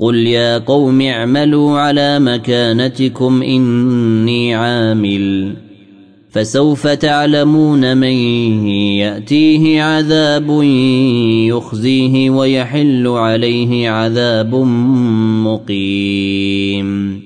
قل يا قوم اعملوا على مكانتكم اني عامل فسوف تعلمون من ياتيه عذاب يخزيه ويحل عليه عذاب مقيم